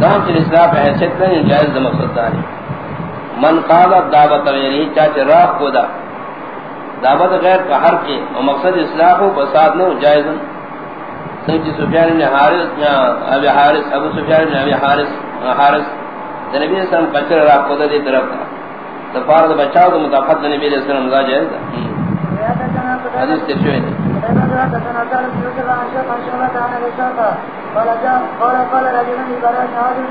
دام چل اسلام حیثیت نہیں، جائز مقصد داری من قالت دعوت غیری یعنی چاچ راہ کو دا۔ دعوت غیر کا حر کے و مقصد اصلاح ہو بساد نو جائز سنچ سفیان بن حارس ابی حارس ابو سفیان بن ابی حارس حارس نبی علیہ وسلم قچر راہ کو دا دی طرف دا۔ دفار دا بچاو دا متفد نبی علیہ السلام دا جائز دا۔ حدیث ترشوئے دا قال قال قال رجل من براء هذه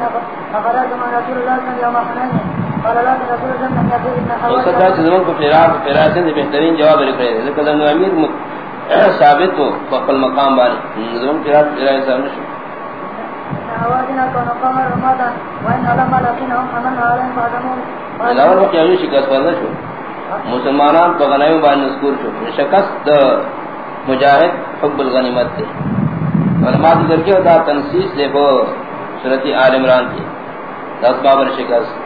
فقرات من رسول الله صلى الله عليه وسلم. قال لا رسول الله صلى الله عليه وسلم سچا زمان کو فراق فراق سے بہترین جواب لکھے ذکر ان امیر ثابت ہو فقل مقام والے زمان فراق فراق سے مش اوادنا كون قمر رمضان وان علم لكنهم امن عليهم بعدهم شکست شو؟ مسلمانان غنائم بان مذکور شو. شکست مجاہد حب الغنیمت علماء ذکر کیا دا تنسیس لے بو سورت آل عمران کی۔ دا اسباب الشکست۔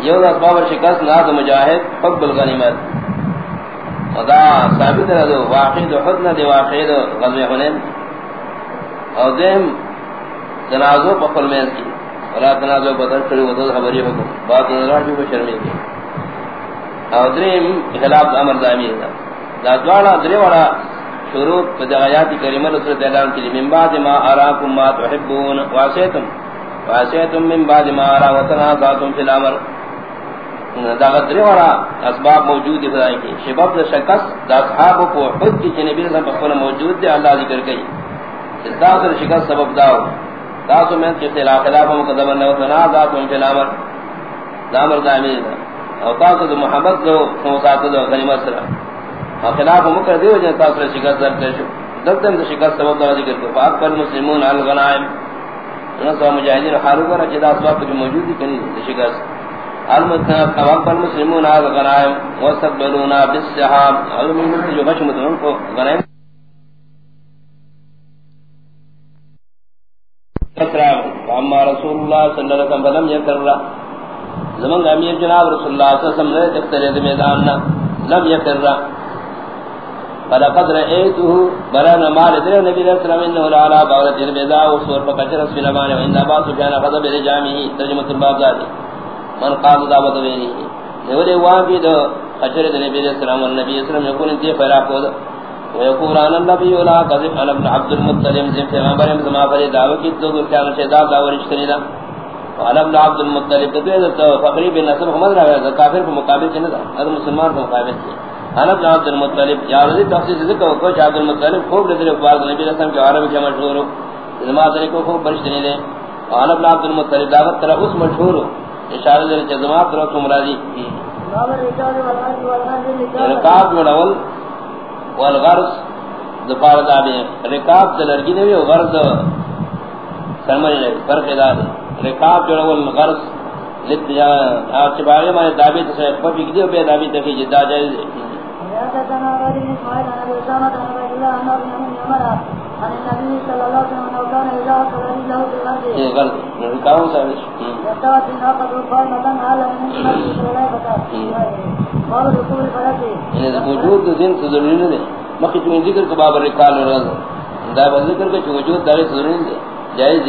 یہ دا اسباب الشکست نا دا مجاہد، حب الغنیمت۔ دا ثابت ہے دو، واقعی دو حدن دے، واقعی دو غزوی حنین۔ اور دیم تنازو پا قلمین کی۔ ولا تنازو بدل کری ودل خبری حکم بات نظرہ جو شرمی کی۔ اور دریم، خلاف امر دامی دا دوارا دریم والا شروط بدایات کریمہ رسول اعلان کی من بعد ما اراکم ما تحبون واسیتم واسیتم من بعد ما ارا وتنازعتم فی الامر. دا غدری والا اسباب موجود ہے خدای کی شباب شکست دا اصحاب کو خود کی نبی صلی اللہ علیہ وسلم موجود ہے اللہ ذکر گئی دا سر شکست سبب داو دا سو میں کہ خلاف خلاف مقدم نہ وتنازعتم فی الامر. دا امر دائمی او تاسو محمد کو ساتھ دو غنیمت سره. خلاف مکر دیو جن تاثر شکست در کرشو دلتن دا شکست سبب در ذکر کرو فاق پر مسلمون علی الغنائم انہا مجاہدین حالو کر جدا اسباب کی موجودی کنی دا شکست۔ فاق پر مسلمون علی الغنائم۔ وستقبلونا بالسحاب علمی ملتی جو غشمت ان کو غنائم۔ اما رسول اللہ صلی اللہ علیہ وسلم فلم یکر رہا زمان امیر جناب رسول اللہ صلی اللہ علیہ وسلم نے اخترید میداننا لم یکر رہا فلقد رأيته برنا مال در نبی صلی اللہ علیہ وسلم انه لعلى بغلت البيضاء وصور فقشر السلمان وان ابا سفيان غضب لجامه ترجمه الباب ذات من قال دعوت بينه نور واجد قشر النبي صلی اللہ علیہ وسلم والنبي صلی اللہ علیہ وسلم يقول انت فراقود ويقول ان النبي لا كذب انا ابن عبد المطلب. سے پیغمبر ما فرے دعوت کی تو کیا شہدا دعوت رشتہ دا. وانا ابن عبد المطلب تو فقری بن نسب محمد رہا کافر کے مقابل چنہ تھا مسلمان کے مقابل تھے انا ابن عبد المطلب، یا رضی تفسیر ذکر کو کہ عبد المطلب خوب رضی اخبار نبی علیہ السلام کے عرب کے مشہور زما ذری کو خوب برش نہیں لے۔ انا ابن عبد المطلب دعوت طرف اس مشہور اشارہ دے جزمات جزما طرف مرادی رکاب جوڑول والغرض دفار دابی رکاب دلرگی نہیں ہو غرض سرمنی نہیں فرق دار رکاب جوڑول غرض لت یا آپ چباغے میں دابی تو سے پبی دی بے دابی تک جدا جی، جائز حدثنا غير من اسماعيل عن ابي اسامه عن عبد الله عن ابن عمر عن النبي صلى الله عليه وسلم انه كان اذا صلى له في الارض ايه غلط كاو سابش يتوات الناقه قائمه على من المسجد ولا قال رسول فلاتي ان وجود دين ضروري نہیں مخ تو ذکر کے باب رکال اور دا ذکر کے وجود دار ضروری نہیں جائز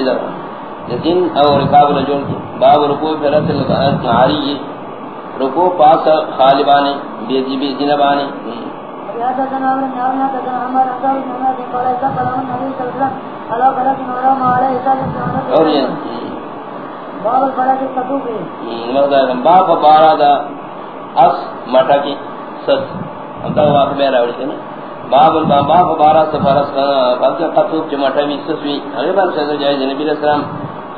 لیکن اور رکاب رجل باب رکوع فرت رکوع پاس خالبانے بیجی بی جنبانے اور یہ باب بارا دا اس مٹا کی ست انتا واقع میں راوڑی تھی نا باب الباب بارا سفارس قبض قطوب چمٹا بھی سسوی اگر بار شہر جائے نبی علیہ السلام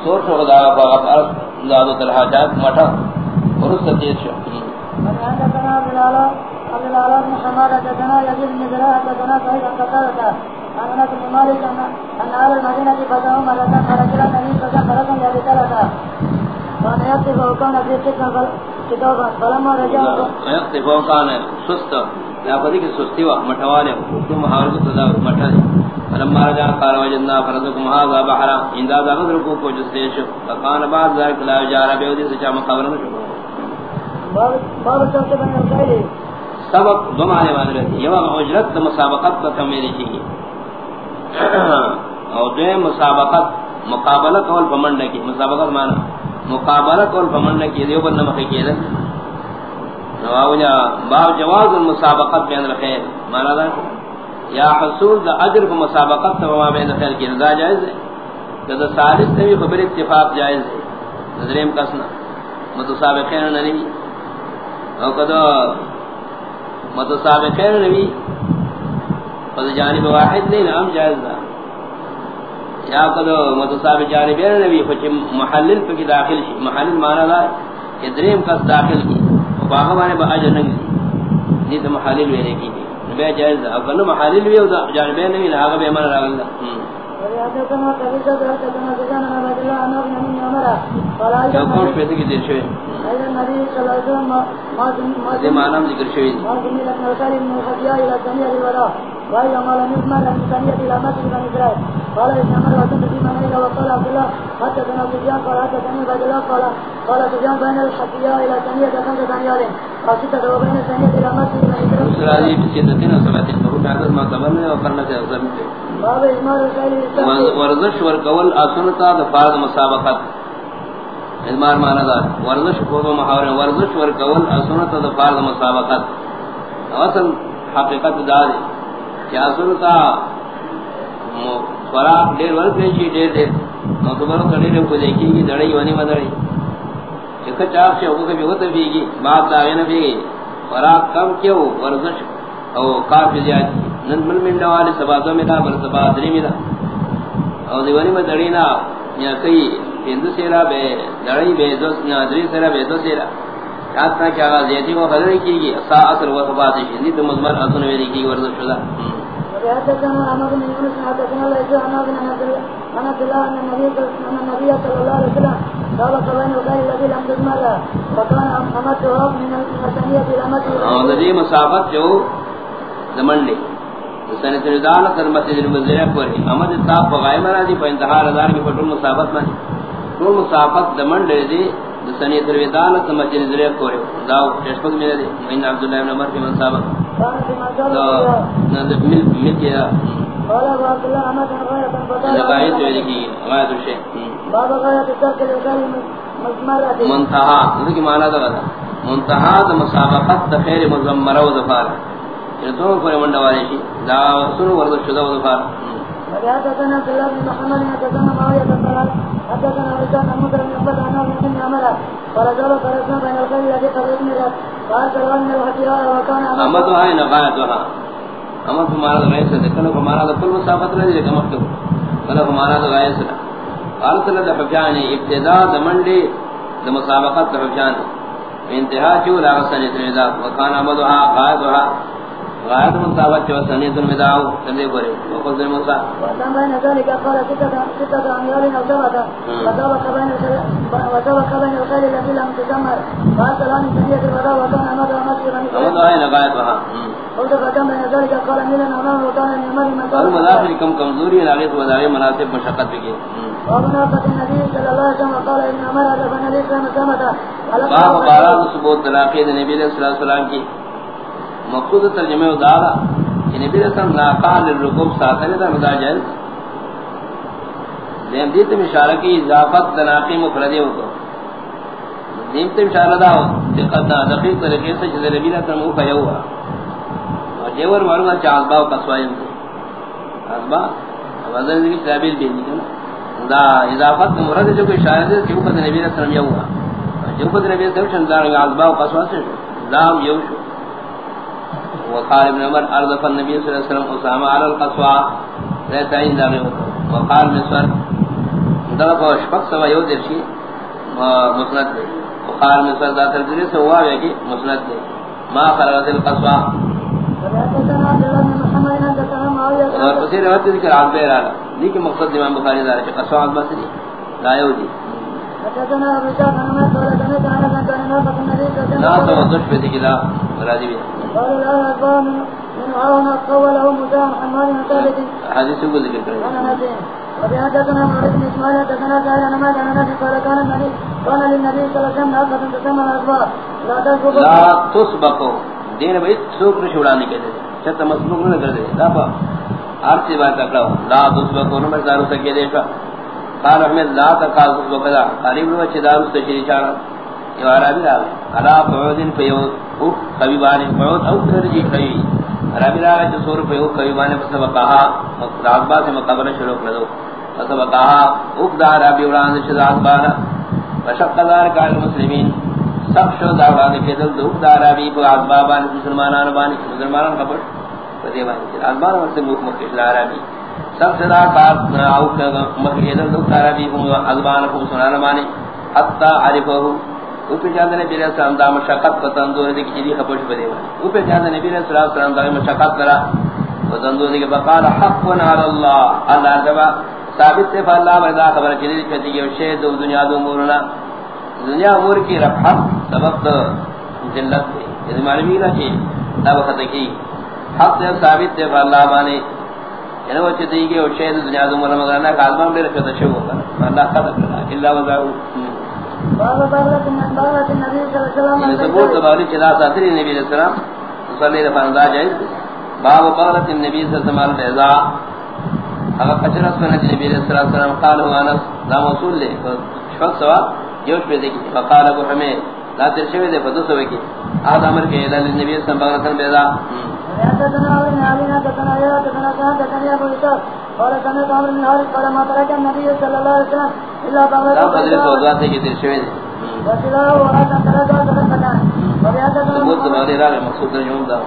سور شو دا باغ فرض زادو الحاجات مٹا عبد الله بن حماد حدثنا يزيد بن زراع حدثنا سعيد عن قتادة عن انس بن مالك ان اهل المدينه فتحوا ملكا فرجلا النبي صلى الله عليه وسلم يبتلى كان يقف وكان في فتنه كتابا فلما رجع يقف وكان سست۔ لا بدي کہ سستی وا مٹھوالے تو محاورت صدا مٹھا فلما رجع قال وجدنا فرزكم هذا بحر ان ذا ذكر کو کو جستیش فكان بعد ذلك لا جار بيودي سے چا خبر نہ باب باب چلتے بنے سبب دو معنی والے۔ رہتے یہ اجرت مسابقت کا کم میری چاہیے اور دو مسابقت، مقابلہ کول پمنڈ کی۔ مسابقت مانا مقابلہ کول پمنڈ کی۔ دیو بن نمخ کی دن نواوجا باب جواز المسابقت بین الخیر مانا دا یا حصول دا اجر کو مسابقت تو ما بین الخیر کی رضا جائز ہے۔ کہ دا ثالث تبھی خبر اتفاق جائز ہے۔ نظریم کسنا متصابقین نہیں او کدو متصابقین نہیں فض جانب واحد نہیں نام جائز دا یا کدو متصابق جانبین نبی خوچ محلل پکی داخل شی محلل مانا دا کہ دریم کس داخل کی باہم آنے با اجر نگی نیت محلل ویلے کی دی نبی جائز دا اگر نو محلل ویو دا جانبین نبی نا آگا راگل دا کیا کوش کی دیر شوئے دے معنی ذکر شوئے وإذا ما لم يسمع لم يسمع إلى مسجد بن إسرائيل قال إن عمر وسلم في منيك وقال عبد الله حتى كان سفيان قال حتى كان عبد الله قال قال سفيان بين الحكياء إلى ثانية خمسة أميال وستة وبين الثانية إلى مسجد بن إسرائيل. سرادي بسيطتين وسبعتين فروع ما تبنى وقرنا في ورزش ورکول اسنتا آسنتا دفارد مسابقت. ادمار مانا دا ورزش کو محاور ورزش ورکول اسنتا آسنتا دفارد مسابقت. اصل حقیقت دا دی کیا سنتا خوراک دیر ورد دیشی دیر دیر نو تو برو کڑیر کو دیکھی گی دڑی ونی مدڑی چکا چاک سے ہوگا کبھی ہوتا بھی گی بات داغی نبی گی خوراک کم کیوں ورزش او کافی زیادی نن مل منڈا والی سباتوں میں دا بل سبات نہیں میں دا او دیوانی میں دڑی نا یا کئی ہندو سیرا بے دڑی بے دو نادری سیرا بے دو سیرا. کہتا کیا آغاز زیادی کو خضر کی گی سا اصل و خبات شدید مضمر اصل ویدی کی ورزش شدہ. حدثنا عمر بن يونس حدثنا ليس عن ابن عن عبد الله ان النبي ان النبي صلى الله عليه وسلم. قال قبل وقال الذي لم تجمل وكان امته من الثانيه الى اور ذی مسافت جو زمنڈے سنت ردان کر مسجد پر احمد صاحب بغائے مرا دی انتہا ہزار کی پٹول مسافت میں تو مسافت زمنڈے دی سنت ردان کر مسجد المزرع پر. داو میں دی میں عبداللہ ابن عمر کی مسافت تو نند مل مل کیا قال عبد الله احمد غايه کی باب غايه منتہا معنی دا منتہا دا مسابقت دا خیر مزمرہ و دفار دو کوئی منڈا والے شی دا سنو ورد شدہ و دفار حدثنا عبد الله بن محمد حدثنا معاويه بن طلال حدثنا عيسى بن مدر بن عبد الله بن عمر قال جاب فرسنا بين الخيل الذي قد اتمرت قال سلمان من الحجياء وكان احمد تو ہے نغایت وہاں احمد ہمارا غیر سے دکھنا کو ہمارا کل مسافت رہ جائے کمک تو کل ہمارا تو غیر سے قال صلی اللہ حجان ابتداء دمنڈی دمسابقت حجان۔ انتہا جو لا سنت الوداع وكان احمدها قائدها غایت مسابقت جو سنت الوداع تندے پرے وقل ذل موسی وكان بين ذلك قال أو سبعة وسبق بين وسبق بين الخيل التي لم تجمر قال سلام سنية الوداع وكان أمد ومسجد وہاں قلت فكان بين ذلك؟ قال من کم کمزوری ناغیت مناسب مشقت وسلم قال وسلم باب ثبوت نبی علیہ والسلام کی. مقصود ترجمہ ادارا کہ نبی علیہ السلام ناقال للرکوب ساتھ دا مدا جائز. دیم دیت میں اشارہ کی اضافت تناقی مفردی ہو دیم تے اشارہ دا ہو دقت دا، دقیق طریقے سے جلد نبی علیہ السلام کو ہوا. اور دیور معلومہ چاہت باو قصوائیم دے. ازبا؟ وزن ذکر سابیل بھی نہیں دا اضافت مراد جو کوئی اشارہ دے کہ وہ نبی علیہ السلام یہ ہوا. جو خود نبی صلی اللہ علیہ وسلم ازبا قصوا سے دام یوش وقال ابن عمر ارض النبي صلی اللہ علیہ وسلم، اسامہ علی القصوا ذات عین دا وقال مسر دا کو شفق سوا یو درشی مسند دے وقال مسر ذات الجری سے ہوا ہے کہ مسند دے ما خرجت القصوا اور اسی روایت ذکر عام پہ رہا لیکن مقصد امام بخاری دار ہے قصوا بس نہیں لا یو دی. لا توضح في ذكر راضي بيه قال لا أقوى من عون قوله بن ثابت. حدیث کو ذکر کریں كان نبي وبحدثنا محمد بن اسماعيل حدثنا قال انا ما كان نبي قال كان النبي كان للنبي صلى الله عليه وسلم ناقة تسمى الأسباء لا تسبق لا تسبقو دین بھئی سوکر چھوڑانے کے دے چھتا مسبوق نہ کر دے. لا پا ہر سی بات اکڑا ہو لا تسبقو نمبر دارو سکے دے کا قال احمد لا تقال وكذا قريب لو چدا مستشری چارا یہ عربی راوی الا قعود فیو او کبھی قبیبان قعود او ترجی کئی عربی راوی جو سور فیو کبھی قبیبان فسب کہا راغبا سے مقبر شروع کر دو۔ فسب کہا او دا عربی وران شدا بارا وشق دار قال المسلمین، سب شو دا بعد کے دل دو۔ دا عربی کو عذابان مسلمانان بان مسلمانان خبر۔ بدی بان عذابان سے مخ عربی۔ سب سے دا کار او مکیدل دو کارا بھی ہوں ازبان کو سنانا مانے۔ حتی عرفہ او پہ جاندے نبی علیہ السلام دا مشاقت کا تندور دیکھ چیزی خبرش بدے ہوئے۔ او پہ جاندے نبی علیہ السلام دا مشاقت کرا و تندور دیکھ بقال حق علی اللہ اللہ جبا ثابت سے فاللہ مردا خبر چیزی کہتی ہے شہد و دنیا دو مورنا دنیا مور کی رفحت سبب تو جلت دے یہ یعنی معلومی نہ کہ تب خطا کی حق سے ثابت سے فاللہ بانے یعنی وہ چیزیں کہ وہ شہد دنیا دو مرہ مگر اللہ کا عظمان بے رکھتا شو ہوگا اللہ خطا کرنا اللہ وضعو باب بغلت من بغلت النبي صلى الله عليه وسلم یہ ثبوت بغلی چلا ساتری نبی علیہ السلام صلی اللہ علیہ وسلم جائز باب بغلت النبی صلی اللہ علیہ وسلم اگر قچرس میں نبی علیہ السلام قال ہوا انس لا موصول لے شفت سوا جوش پہ دیکھی فقال ابو حمید لا ترشوی دے فتو سوے کی آدھ امر کے الہ نبی صلی اللہ علیہ وسلم حدثنا حدثنا حدثنا حدثنا ابو قال سمعت بن حارث قال ما ترك النبي صلى الله عليه وسلم الا لا راہ مقصود ترجمہ دا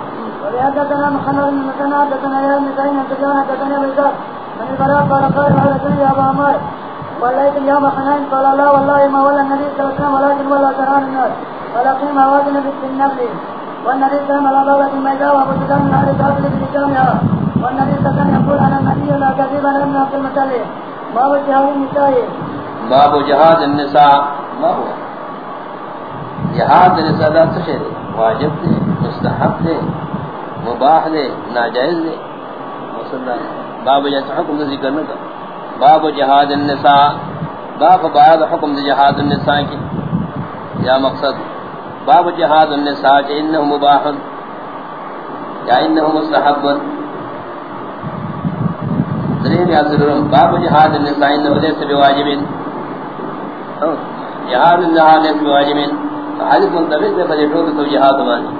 وبهذا محمد بن مسنى حدثنا يا ابن سعيد حدثنا حدثنا ابو اسحاق من البراء قال قال حدثني يا ابا عمار وليت اليوم حنان قال لا والله ما ولا النبي صلى الله عليه وسلم ولكن ولا سران الناس ولكن موازن في النبل والنبي صلى الله عليه وسلم الميزاء وابو سفيان من اهل الارض بجامعها والنبي صلى الله عليه يقول انا النبي لا كذب انا ابن عبد المطلب باب جهاد النساء باب جہاد النساء. ما هو؟ جہاد النساء دا سشے دے واجب دے مستحب دے مباح دے ناجائز دے مصدر باب جہاد حکم دے ذکر نہ باب جہاد النساء. باب بعد حکم دے جہاد النساء. کی یا مقصد. باب جہاد النساء انه مباح یا انه مستحب دریم یا ضرورم، باب جہاد النساء انه ليس بواجب ہاں، جہاد النساء ليس بواجب حدیث منطبق دے فجر ٹوک تو جہاد مانی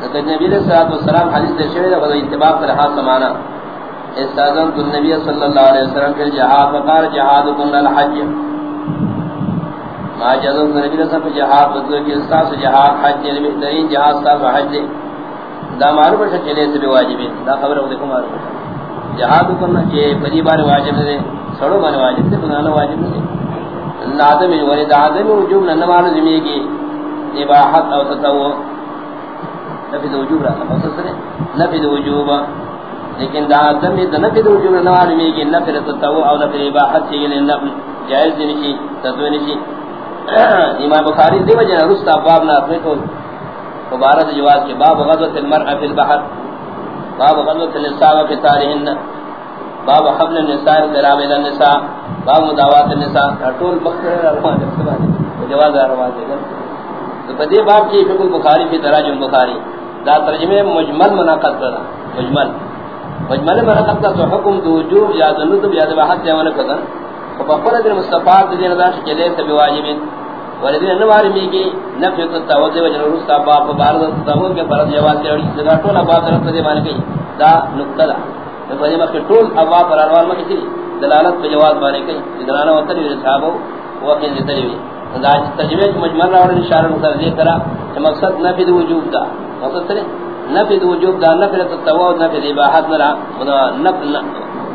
لیکن نبی علیہ الصلوۃ والسلام حدیث دے شوی دے اتباع پر ہاتھ سمانا۔ استاذن النبی صلی اللہ علیہ وسلم کے جہاد فقار جہاد کن الحج۔ ما جزو نبی علیہ السلام جہاد بدل کے استاذ جہاد حج نے بہترین جہاد استاذ حج دے. دا معلوم ہے چلے سے واجب دا خبر ہے دیکھو معلوم جہاد کرنا کہ پہلی بار واجب ہے سڑو بار واجب ہے بنانا واجب ہے لازم ہے ولید آدم وجوب نہ معلوم ہے کہ اباحت او تطوع. نفی وجوب رہا مقصد ہے نفی وجوب. لیکن دا آدم ہے نفی وجوب نہ معلوم ہے کہ نفی تطوع او نفی اباحت سے یہ یعنی نفی جائز نہیں تطوع نہیں امام بخاری دی وجہ رستا باب نہ اپنے کو مبارک جواز کے باب غزوۃ المرء فی البحر، باب غزوۃ النساء فی تارہن باب حمل النساء ضراب النساء، باب مداوات النساء طول بخیر روان ہے جواز روان ہے تو بدی باب کی فقہ بخاری فی تراجم بخاری دا ترجمہ مجمل مناقض کرا مجمل. مجمل مناقض کا حکم دو وجوب یا ذنوب یا ذبحت یا ونقض فقفر دین مصطفی دین دا چلے سب واجبین ولدین نواری می کی نفی تتوذ وجن رستا باب بارد تتوذ کے فرض جواز کے دا ٹولا باب درت دے مان گئی۔ دا نقطہ دا۔ فجے میں ٹول ابا پر انوار میں کی دلالت پہ جواز مانے گئی۔ دلالت وتر صاحب وہ کہ تجوی دا تجوید مجمل اور اشارہ مقصد یہ کرا کہ مقصد نفی وجوب دا۔ مقصد ہے نفی وجوب دا، نفی تتوذ نفی اباحت نرا۔ نفی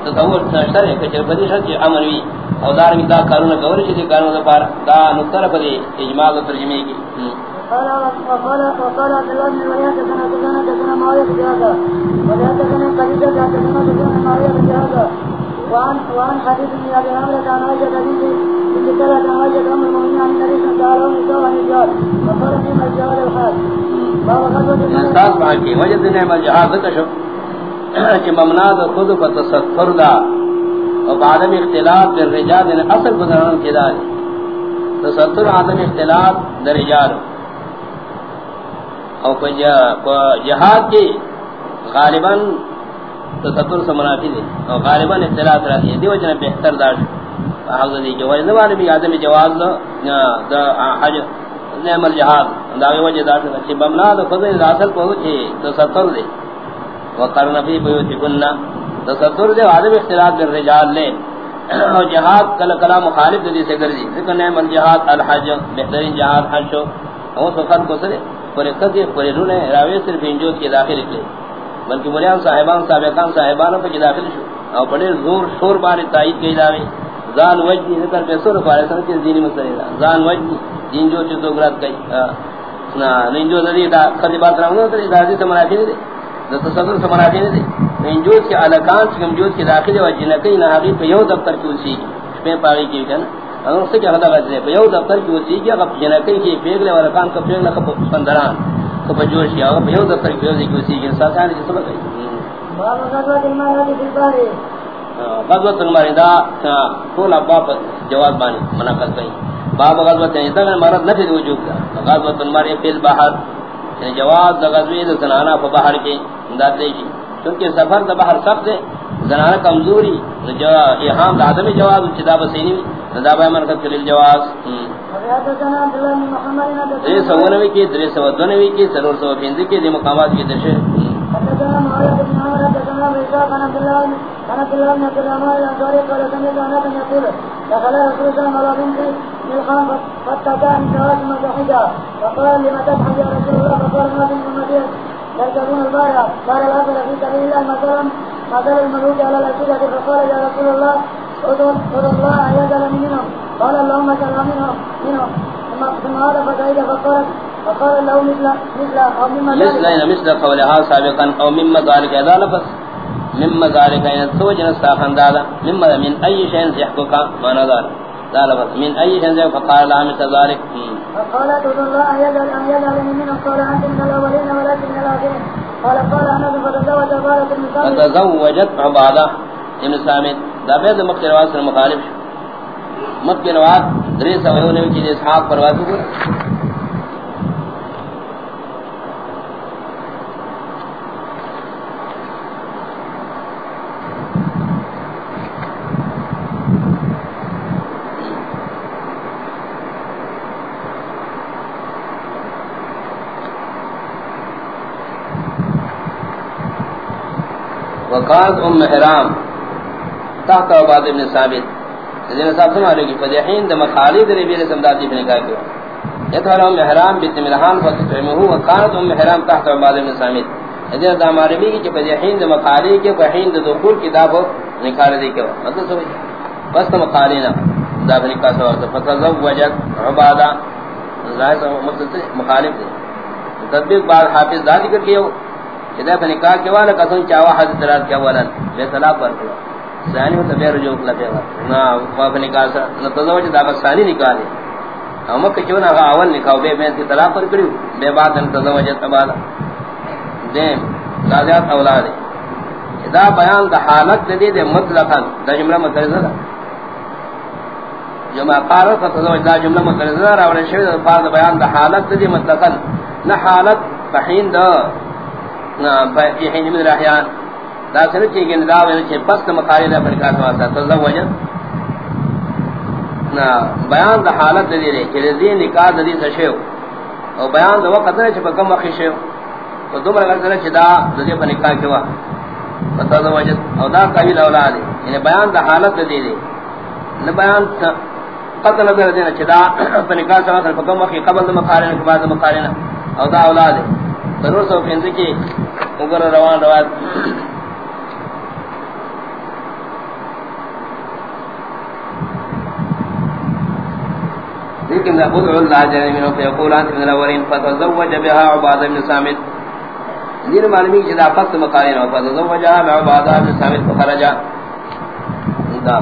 تتوذ شرع کہ بدی شرع عمل وی او دار دا کارونه گور شي دي کارونه پار دا نقطه په دې اجماع او ترجمه کی قال وقال وقال عبد الله بن وليد كان كان كان ما يجاز ولا كان قريبا كان كان ما يجاز وعن وعن حديث ابن ابي عمرو كان وجد به في كتاب كان وجد ام المؤمنين عن النبي صلى الله عليه وسلم الجار وقال في الجار الحال باب غزوه استاذ باقي وجد نعم الجهاد كشف کہ ممنع خود کو تصفر دا اور عدم اختلاف بالرجال ان یعنی اصل گزران کے دار تصدر عدم اختلاف در رجال۔ اور جہاد کی غالباً تصور سے منافی دے اور غالباً اختلاف رہتی ہے۔ دیو جنہ بہتر دار حضر دی جو وجہ والے بھی آدمی جواز دا حج نعم الجہاد داوی وجہ دار سے بمنا دا فضل اصل پہنچے تصور دے وقرن فی بیوتی کننا تصور دے آدم اختلاف در رجال لے۔ اور جہاد، کل کلا مخالف دی سے کردی ذکر نعم الجہاد الحج، بہترین جہاد، حج شو۔ وہ سخت کو سرے، پر اقتصی پر رونے راوی صرف انجوز کے داخل اکلے بلکہ مریان صاحبان صاحبان صاحبان پر داخل شو۔ اور بڑے زور، شور باری تائید کی داوی زان وجدی ذکر پہ سور پارے سن کے دینی مسئلہ دا۔ زان وجدی دین جو چیز دوگرات کئی نا نینجو ذری دا، خدی بات رہا ہوں نا تو دا، حدیث منافی نہیں دے۔ دا تصدر منافی نہیں دے نینجو کے علاقان چکم جو کے داخل و جنکی ناغی پہ یو دفتر کی اسی شپیں پاگی کی کنا اگر اس سے کیا خدا ہے پہ یو دفتر کی اسی کی اگر جنکی کی پیگلے و علاقان کا پیگلے کا پندران تو بجوش کیا اگر پہ یو دفتر کی اسی کی اسی کی ساتھ آنے جسے بات ہے غزوت الماری دا طول اباب جواب بانی منعقد کئی باب غزوت یعنی تغیر مرد نفید وجود. دا فی البحر. یعنی جواب دا غزوی دا زنانا فا بحر کے انداد دیشی چونکہ سفر دا بحر سخت ہے زنانا کمزوری احام دا عدم جواب چدا بسینی دا با منعقد کلی الجواز دری سو سوانوی کی دری سو سوانوی کی سرور سو پیندی کی دی مقامات کی دشے حدثنا دخل رسول الله على بنت ملقان فاتكى ان شهرت مزحجا فقال لما تضحك يا رسول الله؟ فقال ما بنت المدينه يركبون البارع قال الاخر في سبيل الله. مثلا مثل الملوك على الاسئله فقال يا رسول الله ادعو الله ان يجعل منهم. قال اللهم اجعل منهم منهم. ثم هذا فسعيد فقالت فقال له مثل مثل او مما مثل مثل قولها سابقا او مما ذلك. اذا لفظ مما ذلك ان توجن استاخن دادا مما من اي شيء يحقق ما نظر لفظ. من اي شيء فقال مثل ذلك فقال تقول الله يجعل ان يجعل من انت من الاولين ولكن الاخرين قال قال انا فتزوج بارك المسلم فتزوجت عباده ابن سامد دا بيد مكي رواس المخالف مكي رواس دریس اوہنے کی اسحاق پروازو کو وقال ام حرام تحت عباد ابن ثابت. اذن صاحب سمع لگی فدیحین دم خالد ربی رسم داتی بن کہا کیا. یتحل ام حرام بیت ملحان فتفعمه وقالت ام حرام تحت عباد ابن ثابت. اذن دام عربی کی فدیحین دم خالد کے فحین دخول کتاب نکال دی کیا. مطلب سمجھ. بس تم خالینا داخل کا سوال فتزوجت عبادہ. ظاہر مطلب مخالف دے. تطبیق بعد حافظ دا ذکر کیا. جدا بنی کا کہ والا قسم چاوا حضرت رات کیا والا بے طلاق پر کلا ثانی تو بے رجوع کلا پہ نا خوف نکاح سا نہ تزوج دا ثانی نکاح دے ہم کہ کیوں نہ اول نکاح بے میں طلاق پر کریو بے بعد ان تزوج تبالا دے لازات اولاد دا بیان دا حالت دے دے مطلقاً. دا جملہ مترزہ دا جو ما قارت تزوج دا جملہ مترزہ دا راولے شوید دا بیان دا حالت دے مطلقاً. نہ حالت فحین دا فی من دا سنو چی چی پس مقالی دا پر تزوجا بیان دا حالت دا دیرے چی رضی نکاح دا دی سشیو او بیان دا وقت دا چی پا کم وقت شیو. تو دو مرگر چی دا دی پر نکاح کوا تزوجا او دا قویل اولاد یعنی بیان دا حالت دا دیرے. نبیان قتل نظر دینا چی دا پر نکاح سوا پا کم وقت قبل دا مقالنا دا او دا اولاد ضرور سو پھنز اگر روان روان. لیکن خود اللہ جل منه فيقول انت من الاولين فتزوج بها عباد بن سامت دین معلومی جدا فقط مقارن و فتزوجها بعباد بن سامت فخرج دا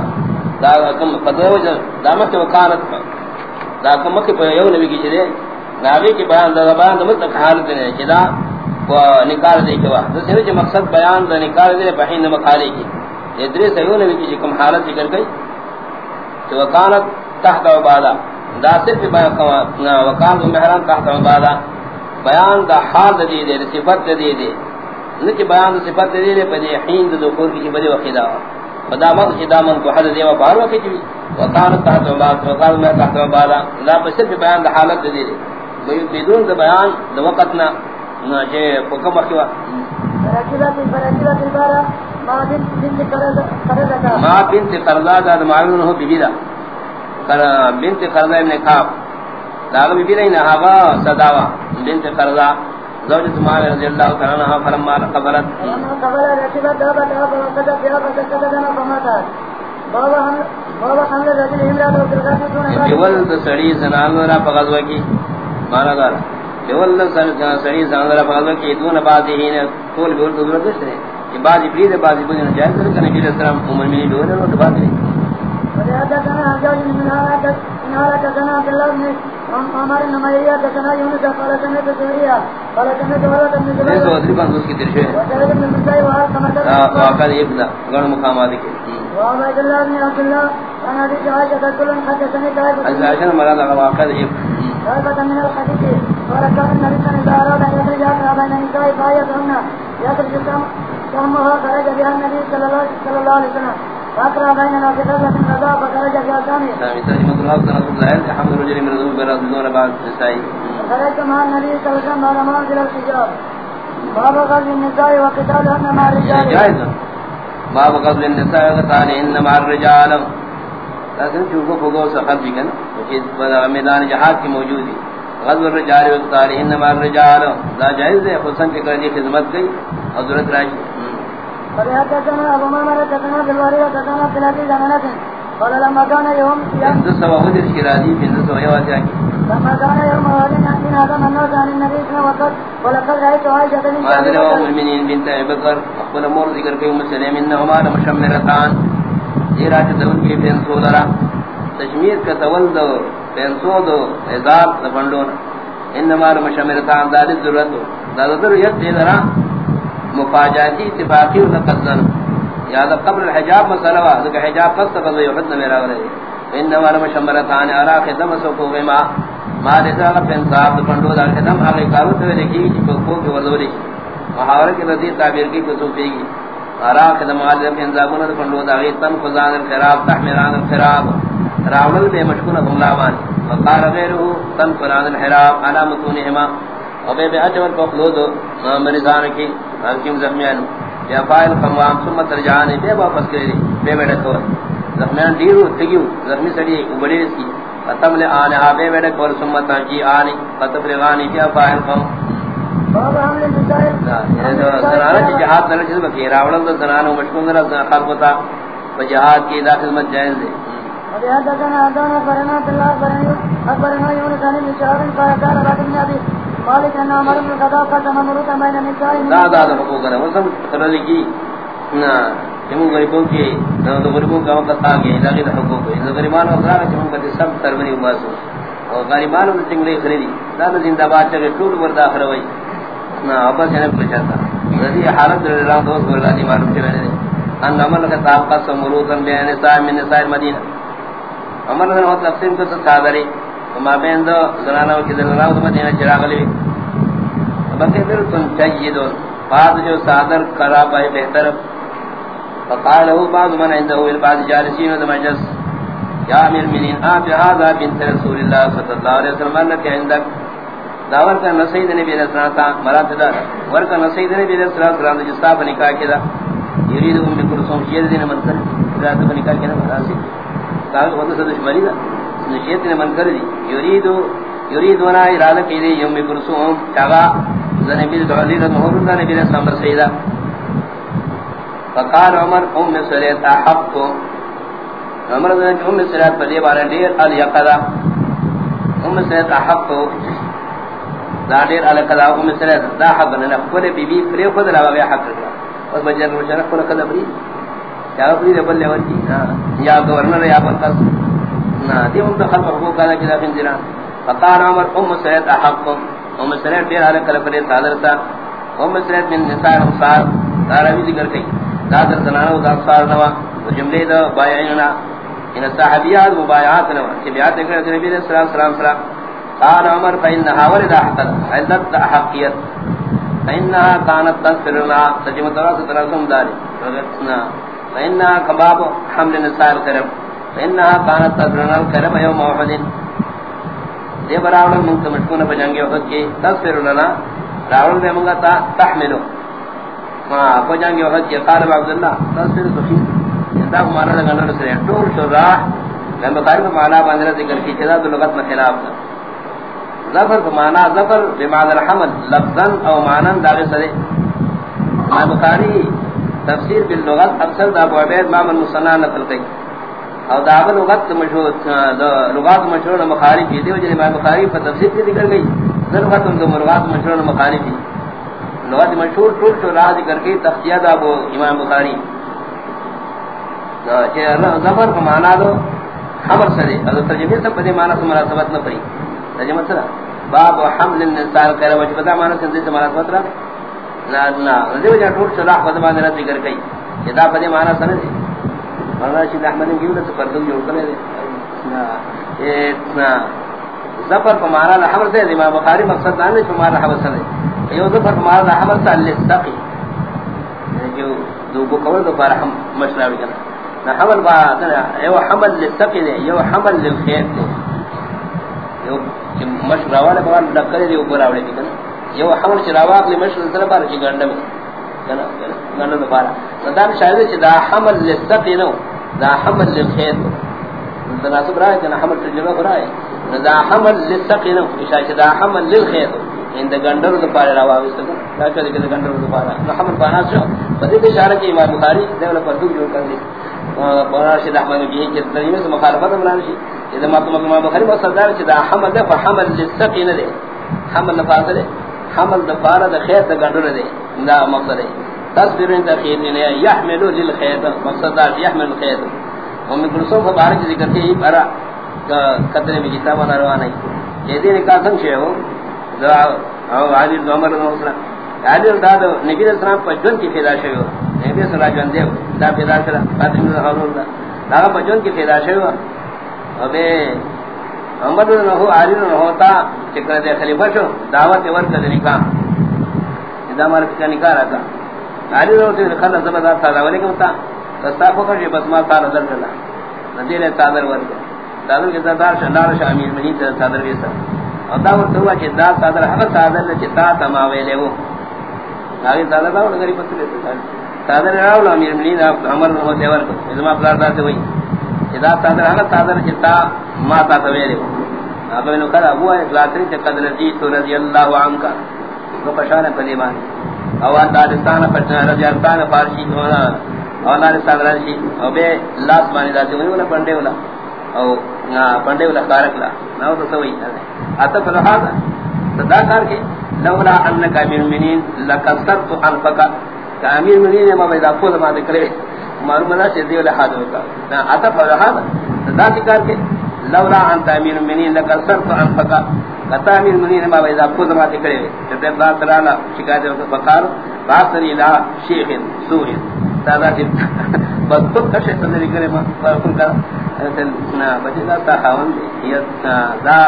دا کم، فتزوج، دا مکہ وکانت دا کم مکہ پر یو نبی کی جدے ناوی کی بیان، دا بیان دا مطلق حالت نے چدا و نکال دے کوا دا سنو چی مقصد بیان دا نکال دے بحین مقالی کی۔ ادری سیو نبی کی کم حالت ذکر گئی تو وکانت تحت عبادہ دا صرف بیان کوا وکان دو محران تحت عبادہ بیان دا حال دے دے صفت دے دے نکی بیان صفات دے دے پدی حین دو دخول کی بڑی وقیدہ خدا مد خدا من کو حد دیوا بار وقت جی وقال تحت بعد وقال ما تحت بعد۔ لا صرف بیان دا حالت دے دے بدون دا بیان دا وقتنا جے کیوا ما بنت دا معلوم ہو بی دا بنت بی بی نے ہوا صداوا بنت بابا بابا سڑی زنان را پغزوہ کی مانا دارا جول سڑی زنان را پغزوہ کی دون بعضی ہی نے کول بیول تو ضرورت دشتے یہ بعضی پرید بعضی بودی جائز کرنے کہ نبی السلام عمر منی بیول ہے تو بات نہیں مقامات مراد واقع الحديث وركب النبي بين النساء يخرج خرج بها النبي صلى الله عليه وسلم بيننا في فخرج سامي سنة حمد رجل من دون بعد نسائي خرجت مع النبي صلى الله عليه وسلم منزل الحجاب باب غزو النساء وقتالهن مع الرجال جائز باب غزو النساء وقتالهن مع الرجال لیکن چونکہ بھی کنا میدان جہاد کی موجودی غزو الرجال وقتالهن مع الرجال. لا جائز ہے حسن کے کرنے خدمت حضرت مامر قال لما كان يوم سوا کی راضی بند سوا یواتی آکی لما كان يوم غالين أن هذا من نوز عن النبي صلى الله عليه وسلم ولقد رأيت عائشة بن مادر و المؤمنین بنت بکر اقبل مور ذکر کے مسلم انہما لمشمرتان۔ یہ راجت دون کی بینسو لرا تشمیر کا تولد بینسو دو ازار لفنڈون انہما لمشمرتان دادت ضرورت دادت ضرورت دے لرا مفاجاتی اتفاقی و تقدن یا دا قبر الحجاب مسئلہ وا، دا حجاب قصد قضا یحدن میرا ورہی انہما لمشمرتان ارا خدم سوکو غیما. ما دیتا اگر پینصاب دا پندو دا خدم آگے کارو توے دیکھی چی پکو کی وزوری محاورہ کی رضی تعبیر کی کسو پیگی ارا خدم آلی دا پینصابون دا پندو خزان الخراب، تحمیران الخراب. راولل بے مشکون غملاوان وقار غیرہو تن فران الحراب علامتونہما وبے بے اجور کو خلود مریضان کی حکیم زخمیان یا فائل قمام ثم ترجان بے واپس کرے بے بیٹھ کو زخمیان دیرو تگیو زخمی سڑی بڑی اس کی ختم لے آنے آبے بیٹھ کو ثم تاجی آنی ختم لے غانی یا فائل قم بابا النساء زنانہ چی جہاد نرچ چیز بکی راولن دا زنانہ مشکون در خلقتا و جہاد کی دا خدمت جائز دے۔ ولهذا أدانا فرنا في الله فرنا أكبرنا يونس عن المشاهد قال قال باقي بن أبي مالك أن عمر بن الخطاب قسم مروتا بين النساء۔ دا دا دا حقوق ہے وہ سب سرلی کی۔ نا جمع غریبوں کی، نا غریبوں کا وقت آگے لگے حقوق ہے۔ غریبان و غرار جمع کرتے سب سرمنی اماسو اور غریبان و چنگلے خریدی دا زندہ بات چاہے ٹوٹ ورد آخر ہوئی۔ نا، ابا جنب پچھاتا جی، رضی حالت اللہ دوست ورد آدھی معلوم سے ان عمل کا تاب قسم مروتا بین نساء، من نساء المدینہ۔ عمل نے بہت تقسیم کو صادری ما بین دو زنانہ کی زنانہ و مدینہ چراغ لی بلکہ پھر تم چاہیے بعض جو صادر کرا پائے بہتر. فقال له بعض من عنده البعض جالسين و مجلس. یا امیر منین آپ هذا بنت رسول اللہ صلی اللہ علیہ وسلم لك عندك داور کا نسید نبی علیہ السلام تا مراد دا. ور کا نسید نبی علیہ السلام جس تا نکاح کیا یرید ام بکرسوم شیر دین من کر رات نکاح کیا مراد سے کاغذ ہوتا سے دشمنی دا. نشیت نے من کر دی یرید یرید ونا ارادہ کی دی ام بکرسوم چاغا زنبی دعلی دا مہر دا نبی علیہ السلام سیدہ. فقال عمر، ام سلیت احق. عمر دا ام سلیت پر یہ بارے دیر الیقضا. ام سلیت احق. دا دیر الیقضا. ام سلیت دا حق ننا خود بی بی پری خود لابا بیا حق کرا اور بجر روشن خود قدر بری کیا پری دے بلے ورکی یا گورنر، یا بلکس نا دی ام دا خلق حقوق کالا کلا فنزران فقال عمر، ام سلیت احق، ام سلیت دیر الیقضا پر یہ تا ام سلیت من نساء انصار داروی ذکر کئی۔ دادر زنانو دا انصار نوا۔ جملے دا بایعیننا ان صحابیات مبایعات نوا۔ کہ بیعت اکرہ نبی علیہ السلام، سلام سلام۔ قال عمر فإن هاول دا حقا علت دا حقیت فإنها كانت تغفر لنا سجم تراس تراسم داري فإنها كباب حمل نساء الكرم فإنها كانت تغفر لنا الكرم يوم أحد. دے براول منت مشکون پر جنگی وقت کی تغفر لنا. راول میں منگا تحملو. ہاں کو جنگی وقت کی قال عبداللہ تغفر سخی. دا ہمارا لگنا رسے. ٹول شو راہ میں بخاری میں معنی باندھنا ذکر کی چیزا تو لغت میں خلاف تھا ظفر کو معنی ظفر بمعنی الحمل، لفظا او معنی داغی سرے. میں بخاری تفسیر باللغت اکثر دا ابو عبید مام المصنع نقل کئی او دا ابو لغت مشہور لغات مشہور مخارف یہ دیو جنہی میں بخاری پر تفسیر کی ذکر گئی ذرغت ان دو لغات مشہور مخارف لغت مشہور ٹوٹ شو راہ ذکر کی تخصیہ دا ابو امام بخاری. ظفر کو معنی دو حمر سرے اگر ترجمے سے پدے معنی سے مناسبت نہ پڑی ترجمہ سرا باب حمل النساء کرے وجہ پتہ معنی سے سے مناسبت رہا نا نا رضی وجہ ٹوٹ صلاح معنی رد ذکر کئی یہ پدے معنی سنے دے مولانا شیخ احمد نے کیوں سے پردوں جوڑ کرے دے نا. اتنا ظفر کو معنی حمر سے امام بخاری مقصد نہ ہے شمار حمر سے یہ ظفر کو معنی حمر سے للسقي جو دو کو کور دو پر ہم مشرا وکنا نہ حمل با یو حمل للسقي یو حمل للخير یو مشرا والا بوان ڈکرے دی اوپر دی کنا یو حمل چراواق لی مشرا سره بار چی گنڈم کنا گنڈم دو پارا صدام شاید چی دا حمل للسقي نو دا حمل للخير تناسب رائے کنا حمل تجربہ رائے دا حمل للسقي نو اشارہ چی دا حمل للخير ان یعنی دا گنڈر دو پارا رواوی سکن دا چا دی گنڈر دو پارا نو حمل پانا شو. فدی اشارہ چی امام بخاری دیولا پردو جوڑ کر دی مولانا شیخ احمد کی کہ ترجمے سے مخالفت مولانا شیخ اذا ما تم ما بخاری ما صدر کہ دا حمل ده فحمل للسقين ده حمل نفاضل حمل دفاره ده خیر ده گندر ده دا مقصد ہے تصویر تخیر نے يحمل للخير مقصد دا يحمل الخير ہم کلسوں کو بارے ذکر کی برا قدر میں کتاب روانہ ہے یہ دین کا سنگ ہے وہ دا او علی عمر رضی اللہ عنہ علی دا نبی علیہ السلام پجن کی پیدا شوی نبی صلی اللہ علیہ وسلم دا پیدا کرا فاطمہ رضی اللہ عنہ دا پجن کی پیدا شوی ابے عمر نہ ہو علی نہ ہوتا چکر دے خلیفہ شو، دعوت ورک دے نکاح۔ اذا مر کا نکاح رہا علی نہ ہوتے خلا زبردار تھا علیکم تا۔ رستہ کو کہ بس ما قال در کلا۔ ندی نے صادر ورک۔ صادر کے صدر شندار شامل منی تے صادر کے ساتھ اور دا ورته وا چې دا صادر هغه صادر چې تا تما ویلې وو هغه صادر دا غریب پتلې صادر راول، امیر منی عمر نہ ہوتے ورک۔ ازما پلار دا ته وای اذا صادر انا صادر جتا ما تا تویرے اب نو کرا ہوا ہے لاتری تے قدر دی تو رضی اللہ عنہ تو پشان پلی مان او دادستان پچنا رضی اللہ عنہ فارسی ہونا او نار صادر شی او بے لاس مانی داتے ولا پنڈے ولا. او نا پنڈے ولا کارک لا. نو تو سوئی اتا فلحاظ صدا کار کے لولا انک امیر منین لکسرت انفک امیر منین ما بیدا پول ما دکرے معلوم نہ سے دیو لحاظ ہوتا نہ اتا فرحان دا ذکر کے لولا انت امیر المؤمنین لکثرت انفقا کتا امیر المؤمنین ما اذا خود ما ذکر جب اللہ تعالی شکایت بقار باثری لا شیخ سوری دادا جی بس تو کشے تندری کرے ما؟ پر کا نا بچے دا تا خاون یہ دا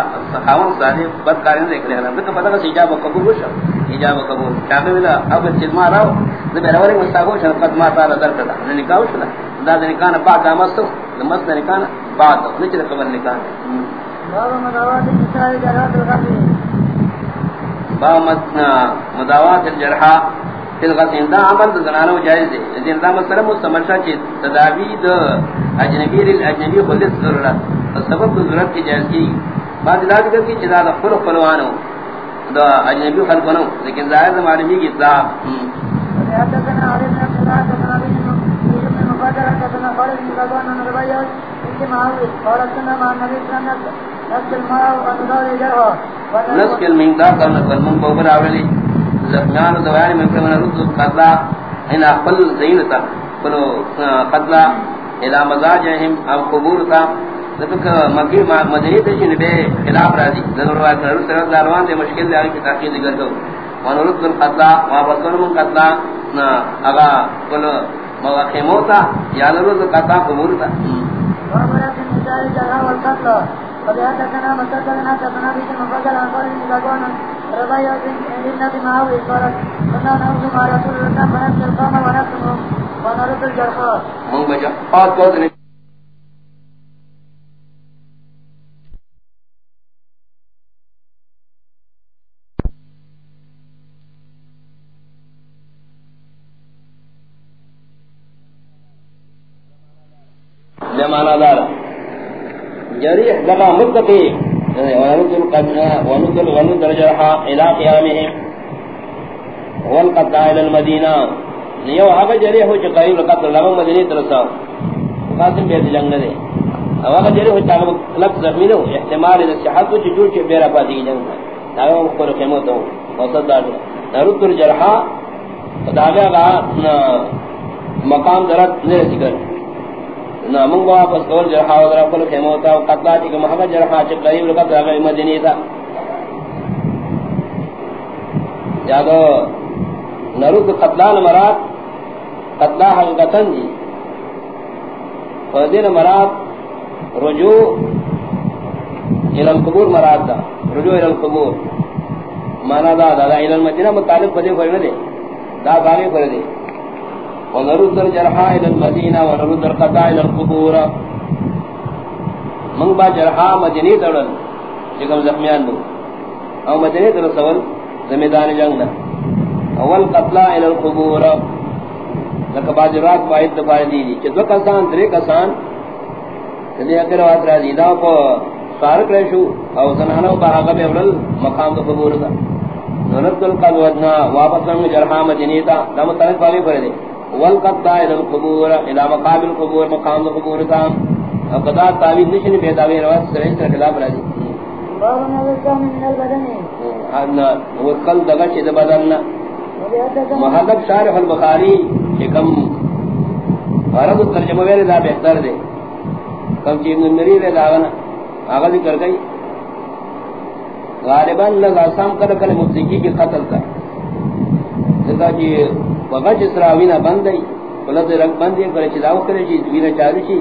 خاون سارے بد کارن دیکھ رہے ہیں تو پتہ نہیں اجاب قبول ہو اجاب قبول. کیا ملا اب چلما راو ذ بیرورے مستاگو شن قدما تا نظر کرتا نے نکاح شنا دا نکاح بعد دا مست مست نکاح بعد نچل قبل نکاح. باب مداوات باب الجرحى فی الغسل دا عمل دا زنانو جائز ہے لیکن دا مسئلہ مستمرشا چی تداوی دا اجنبی الاجنبی خلص ضرورت. سبب دا ضرورت کی جائز کی بعد دا ذکر کی چی دا دا خلق خلوانو دا اجنبی خلقانو لیکن ظاہر دا معلومی کی اطلاع حدثنا علی بن بوبر عولي زخمیان دوائن میں کرنا رد قتلا ان اقبل زینتا کلو قتلا، الى مزاجہم او قبور ذکر مکی مدنی تشن بے خلاف راضی روایت رسول صلی اللہ علیہ وسلم مشکل دے کی تحقیق ذکر دو ونرد القتلا واپس من قتلا اگا کلو مواقع موتا یا نرد قتلا. قبور تا تَكَنَا مَسَّرْتَ لَنَا تَفَنَا بِيْتِ مَفَجَلَ عَنْ قَرِنِ لَقَوَنًا رضايا النبي معاوية قالت كنا نعوذ مع رسول الله فنفس القوم ونفسهم ونرد الجرحى من بجا آت قوت لمانا دارا جریح لغا مدقی یعنی ونرد القدنا ونرد ونرد الجرحى الى قيامهم والقطع الى المدينة نیو آگا جریح ہو چی قریب لقتل لغا مدینی ترساو قاسم بیت جنگ دے او آگا جریح ہو چی آگا لفظ زخمی دو احتمال دا صحت ہو چی جوڑ چی بیرا پاتی کی جنگ دا آگا مخبر خیمت ہو وصد دار نرد الجرحى فداگا آگا مقام درد نرسی کر نہ منگ واپس کول جرحا و ذرا کل خیمہ ہوتا و کہ محمد جرحا چی قریب لکت رہا مدینی تھا جاگو نرد قتلان مراد قتلا حقیقتاً جی فدین مراد رجوع الى القبور مراد دا رجوع الى القبور. مانا دا دا دا الى المدینہ مطالب پدے فرنے دے دا باغی فرنے دے ونرد الجرحى الى المدينه ونرد القطاع الى القبور. من با جرحى مدينه تڑن جگم زخمیان دو. او مدينه تر سوال زمیدان جنگ دا اول قتلا الى القبور. لکہ باج رات باید دفاع دی دی کہ دو کسان درے کسان کدی اکر وات را دی دا کو سارک رشو او زنانو با آقا بیولل مقام دا قبور دا. نرد القلودنا واپس رنگ جرحى مدينه تا. دا مطلق باقی پر دے. والقطع الى القبور الى مقابل القبور مقام القبور تام قضاء تعویل نشن بیداوی روایت سرین سر خلاف راجی باب نظر من البدن ادنا وقل دغش اذا بدلنا محدب شارح البخاری شکم غرض الترجمہ ویلے دا بہتر دے. کم چیز نمری لے داغنا آغا ذکر گئی. غالباً لگا سام کر کل مفسکی کی قتل تا ذکا جی وغج اسراوینا بندی ولد رنگ بندی پر چلاو کرے جی وینا چارو چی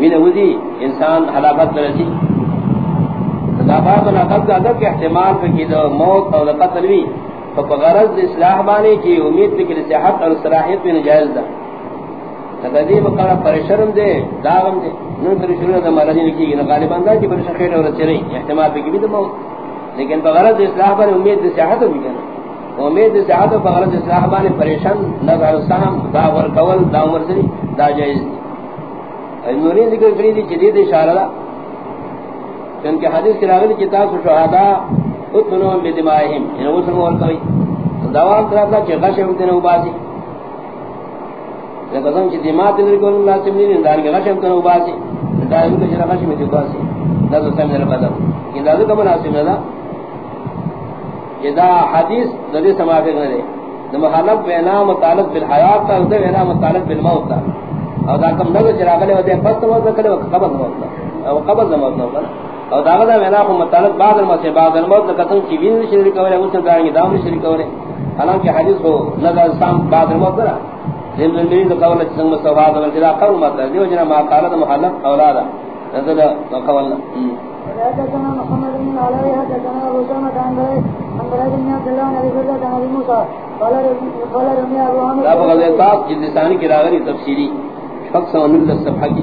وینا ودی انسان حلاقت درسی تدابا بنا قبض ادب کے احتمال پر کی دو موت اور قتل بھی تو غرض اصلاح بانے کی امید کی صحت اور صلاحیت میں نجائز دا تقدیم قرار پر شرم دے داغم دے نن پر شرم دا مرضی نکی گی غالبان دا کی پر شخیر اور چرئی احتمال پر کی بھی دو موت. لیکن بغرض اصلاح بانے امید صحت بھی کنا امید زیادہ بغرض اصلاح بانے پریشان نظر سہم، دا ورکول، دا عمر سری دا جائز دی۔ نورین ذکر کری دی جدید اشارہ دا۔ چونکہ حدیث کی راغلی کتاب و شہادہ اتنون بدمائهم ان یعنی غسل ورکوی دوام تراتا چی غشم تنو باسی لکھتاں چی دماغ تنر کون اللہ سمنی اندان کی غشم تنو باسی دائم کو جرا غشم تنو باسی دا تو سمن ربادہ ان دا کم ناسم ندا۔ جدا حدیث دلی سمافق نہ دے محلب بینا متعلق بالحیات تا دے بینا متعلق بالموت تا او دا کم نہ چراغلے ودے پس موت کرے قبض موت تا او قبض موت نہ او دا دا بینا کو متعلق بعد الموت بعد الموت قسم کی وین شریک کرے اس نے دارنگ دام شریک کرے حالانکہ حدیث کو نہ سام بعد الموت کرا دین دین دین قول سنگ مصطفی دا جرا قول مت دیو جنا ما قال محلب اولادا نزل قولنا حدثنا محمد بن علي حدثنا ابو سلمة عن بريد عن جلد ثاني کی راغلی تفسیری شخص و نبل الصفحہ کی۔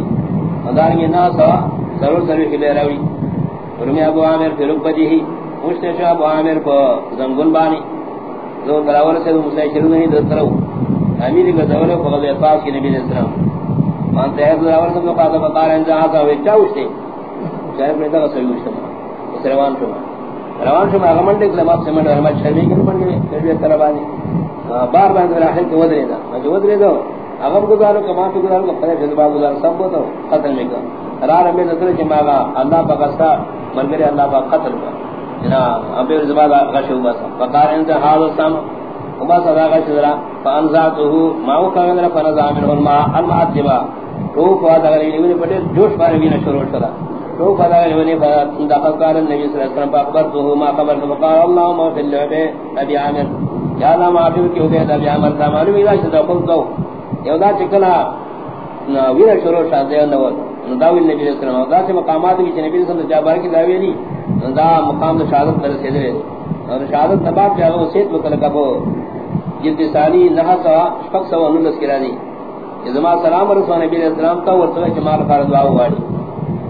ودارنگی ناسا، ضرور ضرور کی لے روی رمی ابو عامر فی رکبتی ہی، پوچھتے شو ابو عامر کو زنگل بانی۔ دو براور سے دو مسئلہ شروع نہیں، دو طرح امیر کا دور بغض اطاق کی نبی علیہ السلام۔ مانتے ہیں براور سے مقاطع بقار انجا آتا ہوئے، چاہ اچھتے چاہے اپنے تک سوئی اچھتا اس شما۔ روان شما اگر منڈے کلے ماب سے منڈے رحمت شرمی کن بن گئے تربیت طرف آنی بار بار در آخر کے ودرے دا جو ودرے دا اگر گزارو کما پہ گزارو کہ خدای جذبہ گزارو سب بہتا قتل میں کر را رمی نظر جمعا اللہ پاک استا مرگرے اللہ پاک قتل کا جنا ابی رزبا دا غشو باسا فقار انت حاضر سام وما صدا غش ذرا فانزعته، ما وكان فنزع منه الماء المعذبا روح وا وهذا غير پٹے جوش بارے بھی نہ شروع کرا تو فلا یونی فدخل قال النبي صلى الله عليه وسلم فاخبرته ما خبرت فقال اللهم في اللعب ابي عامر۔ يا لا ما في كيو دے ابي عامر؟ دا معلوم ہے کہ تو۔ کو یودا چکلا ویرا شروع شادے نو دا وی نبی صلی اللہ علیہ وسلم۔ دا سے مقامات کی نبی صلی اللہ علیہ وسلم کی دعوی دی دا مقام شہادت در سے دے اور شہادت نباب کیا وہ سیت مکل کبو جلد ثانی نہ سوا شفق سوا نلس کرا دی زما سلام رسول نبی علیہ السلام تا ورسول جمال فرض دعا واڑی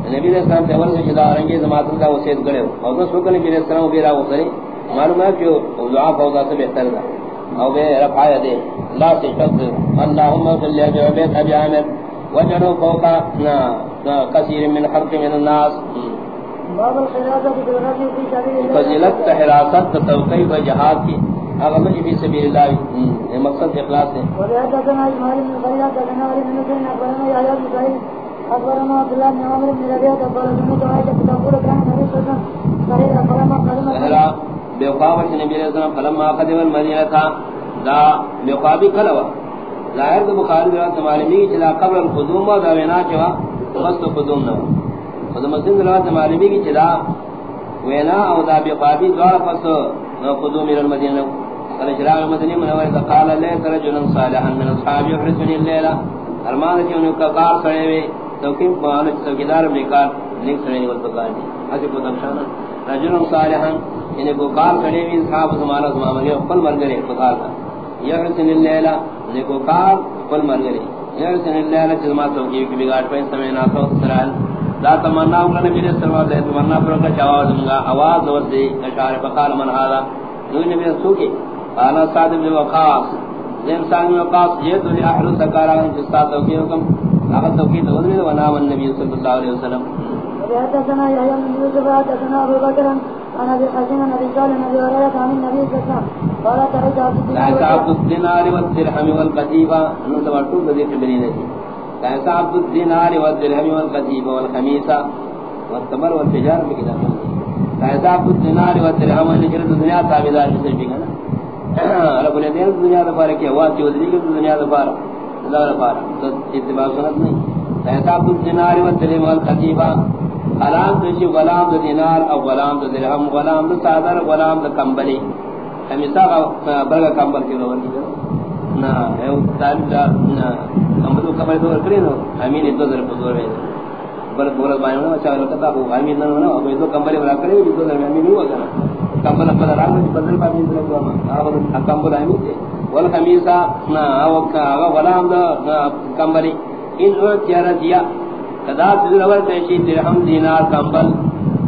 نبی علیہ السلام تے ورسول جدا رنگے زما تا وہ سیت گڑے اور اس وقت نبی علیہ السلام بھی راو کرے معلوم ہے کہ دعا فوضا سے بہتر تھا۔ او بے رفع دے۔ لا تشد اللهم صل على بيت ابي عامر وجنوا فوق كثير من خلق من الناس۔ فضیلت حراست توقی و جہاد کی۔ مجھے بھی سبیل اللہ۔ یہ مقصد اخلاص ہے۔ بیوقابت نبی علیہ السلام فلما قدم المدینہ تھا دا بیوقابی کلوا ظاہر دا بخاری روایت معلومی چلا قبل القدوم و دا وینا چوا مست قدوم نہ خود مسلم روایت معلومی کی چلا وینا او دا بیوقابی دوار پس قدوم الى المدینہ قال شراغ مدنی منور قال لے رجلا صالحا من اصحاب يحرسني الليلہ ارمان کی انہوں کا کار سڑے ہوئے توقیم پہانے چوکیدار بیکار نیک سڑے نہیں والتقار دی حسب کو دمشانا رجلا صالحا یعنی کوکار کھڑے بھی صاحب زمانہ زمانہ گئے پل مر گئے فقار کا یحسن اللیلہ یعنی کو کار پل مر گئے یحسن اللیلہ چزما توقیب کی بگاڑ پہ سمینا تو سرال لا تمنا ہوں نبی علیہ السلام دے تمنا پر کا جواب دوں گا آواز اور دے اشار فقال من هذا. نو نبی رسول کے انا صاد بن وقاص. زم سان وقاص یہ تو اہل سکارا جس کا توقیب حکم اگر توقیب تو ونام النبی صلی اللہ علیہ وسلم. حدثنا يحيى بن يوسف حدثنا ابو بكر عن ابي حسين عن ابي سالم ابي هريره عن النبي صلى الله عليه وسلم. قال تعالى عبد الدينار والدرهم والقتيبه انه تبارك الذي تبرين كان عبد الدينار والدرهم والقتيبه والخميسه والتمر والتجار بكذا كان عبد الدينار والدرهم والنجر الدنيا تابعدار سے بھی رب نے دنیا کا بارے کیا ہوا دی دنیا کا بارے اللہ کا بارے تو اتباع سنت نہیں۔ كان عبد الدينار والدرهم والقتيبه غلام دشی غلام دو دینار او غلام دو درہم غلام دو صادر غلام دو کمبلی۔ ہمیشہ برگا کمبل کی لوگ نا ہے تعلیم دا نا کمبل کو کمبل دو کرے نو امین دو در پزور ہے۔ بل بول بایو نو چا لتا کو امین نو نو ابو دو کمبل برا کرے دو در امین نو وگا کمبل پر رام دی بدل پا دی در کو ما او کمبل امین دے نا، او کا غلام دو کمبلی ان او تیارا دیا. کدا تزرور پیشی درہم دینار کمبل.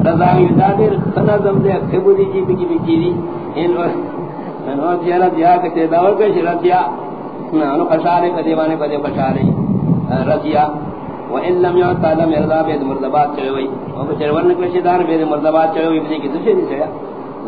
رضا یدا در خنا زم دے خبو دی جی بکی بکی دی. ان انو تیارا دیا، کتے دور پیش رضیا. نا، انو خشارے کا دیوانے کا دے خشارے رضیا. و ان لم یعطا لم ارضا بید مردبات چلے ہوئی و بچر ورن دار بید مردبات چلے ہوئی کی دوشے دی چاہیا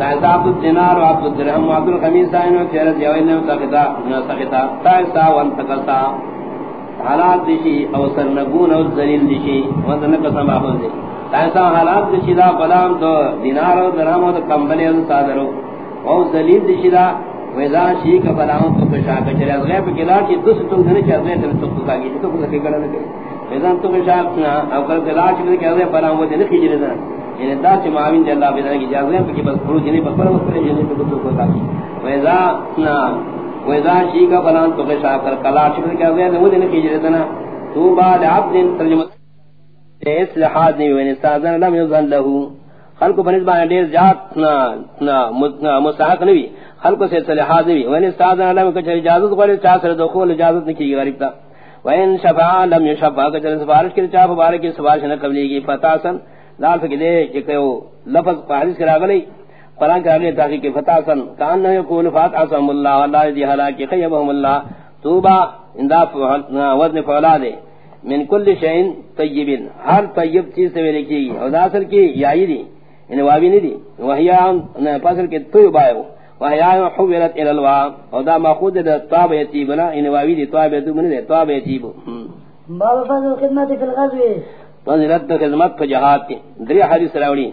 قال تعيدا في الدينار انت کی صرف عبد الدینار وعبد الدرہم وعبد الخمیس آئینو کیرت یوین سخطا سخطا تعیسا وانتقصا حالات دیشی او سرنگون او زلیل دشی دیشی وانتقصا محفوظ دے ایسا حالات دشیدہ غلام تو دینار و درہم و کمبلی و صادرو او زلیل دشیدہ ویزا شیک بلاؤں تو کشاک چلے از غیب کلا چی دو ستون دنے چی از غیب تر تو کتا گی تو کتا گڑا نکے ویزا تو کشاک او کل کلا چی کتا از غیب بلاؤں و دنے خیجی رزا یعنی دا چی معاوین جی اللہ بیدنے کی جاز غیب کی بس پرو جنی بس پر وقت پر جنی تو کتا کتا گی ویزا نا ویزا شیک بلاؤں تو کشاک کلا چی کتا از غیب دنے خیجی رزا تو بعد عبد ترجمہ اصلاحات نہیں ہوئے یعنی استاذن لم يظن له خلق بنسبہ دیر جات نا مستحق نہیں خلق سے اصلاحات نہیں ہوئے یعنی استاذن لم کچھ اجازت کو چا سر دخول اجازت نہیں کی غریب تھا وین شفاع لم يشفع کچھ سفارش کی چا مبارک کی سفارش نہ قبلی کی فتاسن لال فک دے کہ کہ لفظ حدیث کرا گئی قران کے اگے تحقیق کی فتاسن کان نہ یقول فاتعصم اللہ اللہ جی دی ہلاک خیبهم اللہ، توبہ اندا وزن فولاد من کل شین طیبین، ہر طیب چیز سے میرے کی، اور اصل کی یائی دی یعنی وابی نہیں دی۔ وحیا پاسل کے طیب آئے وحیا حولت الى الوا اور دا ماخوذ دا طاب یتیب نا یعنی وابی دی طاب یتیب نہیں دی طاب یتیب. باب فضل خدمت فی الغزو فضلت خدمت فی جہاد کی دری حدیث راوڑی۔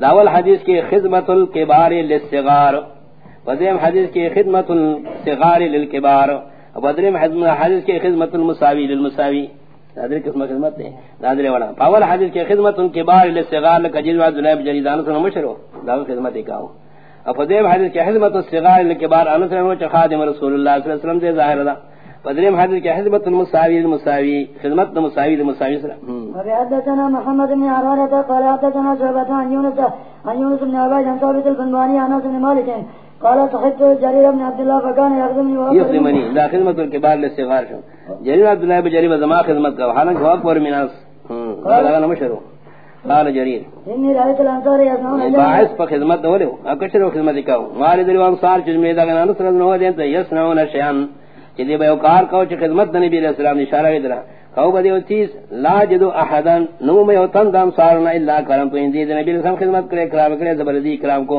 داول حدیث کی خدمت الکبار للصغار۔ ودیم حدیث کی خدمت الصغار للکبار۔ ودیم حدیث کی خدمت المساوی للمساوی۔ نادر قسم خدمت ہے۔ نادر والا۔ پاول حدیث کی خدمت الکبار للصغار لکجل و ذنب جریدان سے مشرو۔ دا خدمت کاو افدیم حدیث کی خدمت الصغار للکبار۔ انس نے خادم رسول اللہ صلی اللہ علیہ وسلم دے ظاہر دا۔ بدریم حدیث کی خدمت المساوی المساوی خدمت المساوی المساوی سلام. حدثنا محمد بن عرارة قال حدثنا شعبة عن يونس عن يونس بن عباد عن ثابت البنواني عن انس بن مالك قال صحبت جرير بن عبد الله فكان يخدمني يخدمني لا خدمت الكبار للصغار شو. جرير عبد الله بجرير زما خدمت کا حالانکہ وہ اکبر من اس قال انا مشرو. قال جرير اني رأيت الانصار يصنعون باعث پر خدمت ولو اکثر خدمت کا والد الانصار جس میں دا نہ نصر نہ ہو دے تو يصنعون شيئا کہ دی بیو کار کو چ خدمت نبی علیہ السلام نے اشارہ کیا کہو بدی او چیز لا جدو احدن نو میں تن دام سارنا الا کرم. تو اندی نبی علیہ السلام خدمت کرے کرام کرے زبردی کرام کو.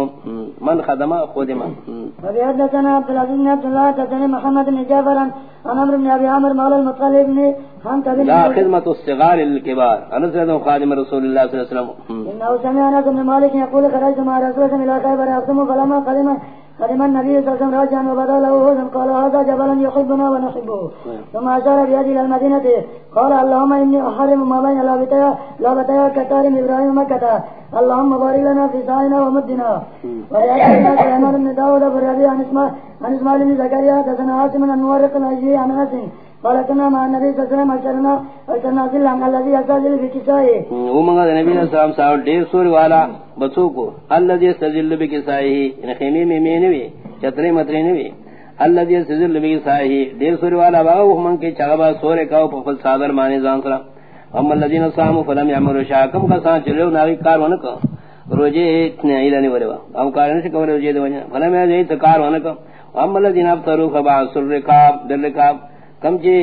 من خدمہ خودم حدثنا عبد العزيز بن عبد الله حدثنا محمد بن جابر عن عمرو بن مولى المطلب بن حنت بن لا خدمت الصغار للكبار. انا سيد خادم رسول الله صلى الله عليه وسلم. انه سمع انس بن مالك يقول خرجت مع رسول الله الى خيبر اقسم فلما قدم قدم النبي صلى الله عليه وسلم راجعا وبدا له هزم قال هذا جبل يحبنا ونحبه. ثم اشار بيده الى المدينه قال اللهم اني احرم ما بين لابتيا لابتيا كتارم ابراهيم مكه اللهم بارك لنا في سائنا ومدنا. ويا سليمان بن داود ابو الربيع عن عن اسماعيل بن زكريا حدثنا عاصم بن مورق عن وسلم سور والا بچو کو ان میں میں نوی چترے مترے نوی سور والا من کے چغبا کاو پفل صادر مانے جان سرا. الذين صاموا فلم يعملوا کا سان چلو کار ون کو روجے اتنے ایلانی وروا ام کارن سے روجے فلم کار ون کو الذين کم جے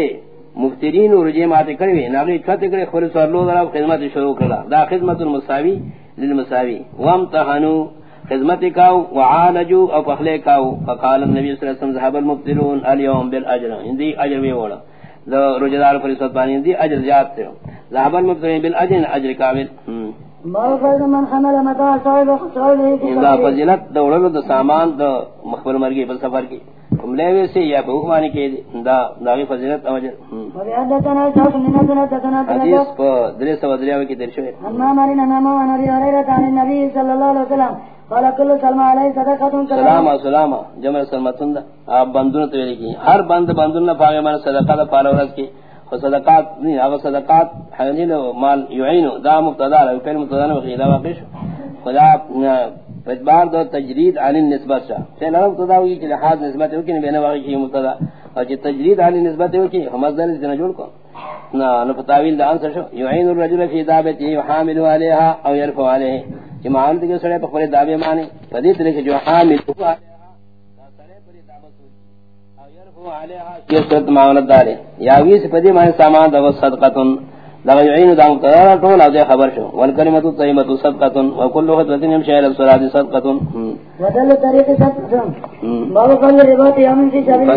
مفترین اور رجے ماتے کروی ناغی چھتے کرے سر لو ذرا خدمت شروع کرلا دا خدمت المساوی للمساوی. وامتحنو خدمت کاو وعالجو او پخلے کاو. فقال النبی صلی اللہ علیہ وسلم ذهب المبتلون اليوم بالاجر. اندی اجر بھی وڑا. دو رجدار فرصت بانی اندی اجر زیاد تے. ذهب المبتلون بالاجر اجر کامل. ما خیر من حمل متاع صاحب صاحب دا فضیلت دوڑلو دا سامان دا مخبر مرگی پر سفر کی. کملے ویسے یا بہمانی کے دا داغی فضیلت تتنا حدیث پا کی اما وسلم. قال جمع سلمتن دا. آپ بندون کی ہر بند بندون نہ پاگے من صدقہ دا پارا ورس کی. و صدقات نہیں اگر صدقات حیدین مال یعینو. دا مبتدا ہے پہلے مبتدا نہ خیلا واقع خدا اجبار دو تجرید عن النسبت شاہ سے لرم مبتدا ہوئی کہ لحاظ نسبت ہو کہ بین واقع کی مبتدا. اور جی تجرید عن النسبت ہو کہ ہم ازدر اس جوڑ کو. نا نفتاویل دا انسر شو. یعین الرجل فی دابتی حامل علیہا او یرفو علیہ. کہ معاملت کے سڑے پر خوری دابے مانے. فدیت لکھ جو حامل علیہا او یرفو یہ صورت معاملت دارے. یا ویس پدی مانے سامان دا صدقتن لغا یعین دا مقتدار طول او خبر شو. والکلمت الطیمت صدقتن وکل خطوتن یم شہر الصلاة صدقتن ودل طریق صدقتن بابا قال رباط یامن کی شابل